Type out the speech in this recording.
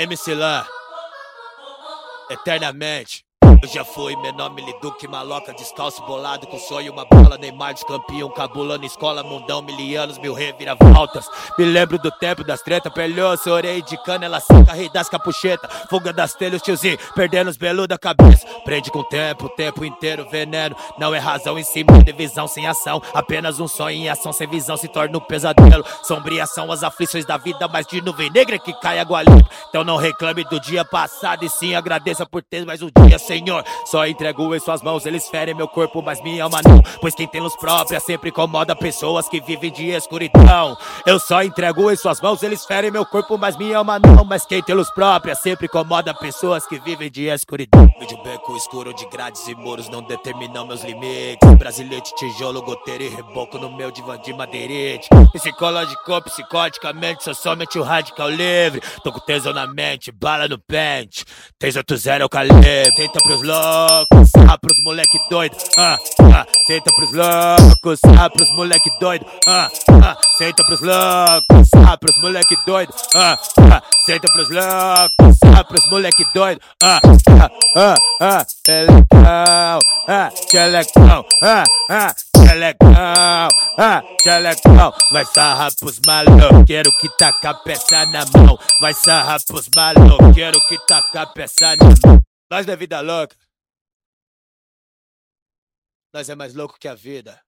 MC Lan, eternamente. Eu já fui menor, me que maloca, descalço, bolado com sonho, uma bola, Neymar de campeão, cabulando escola, mundão, milianos, mil reviravoltas. Me lembro do tempo das treta, pelhoço, orei de cana, ela seca, rei das capucheta, fuga das telhas, tiozinho, perdendo os belos da cabeça. Prende com o tempo, o tempo inteiro, veneno, não é razão em cima de visão sem ação, apenas um sonho em ação sem visão se torna um pesadelo. Sombria são as aflições da vida, mas de nuvem negra que cai água limpa. Então não reclame do dia passado e sim agradeça por ter mais um dia, Senhor. Senhor. Só entrego em suas mãos, eles ferem meu corpo, mas minha alma não. Pois quem tem luz própria sempre incomoda pessoas que vivem de escuridão. Eu só entrego em suas mãos, eles ferem meu corpo, mas minha alma não. Mas quem tem luz própria sempre incomoda pessoas que vivem de escuridão. Vídeo beco escuro de grades e muros não determinam meus limites. Brasilete, tijolo, goteiro e reboco no meu divã de madeirite. Psicológico, psicoticamente, sou somente o radical livre. Tô com tesão na mente, bala no pente. Tens outro zero calibre. Tenta pros pros loucos, ah, pros moleque doido, ah, ah, senta pros loucos, ah, pros moleque doido, ah, ah, senta pros loucos, ah, pros moleque doido, ah, ah, senta pros loucos, ah, pros moleque doido, ah, ah, ah, ah, legal, ah, legal, ah, ah, legal, ah, legal, vai sarrar pros maloqueiros que tá com a peça na mão, vai sarrar pros maloqueiros que tá com a peça na mão. Nós não é vida louca. Nós é mais louco que a vida.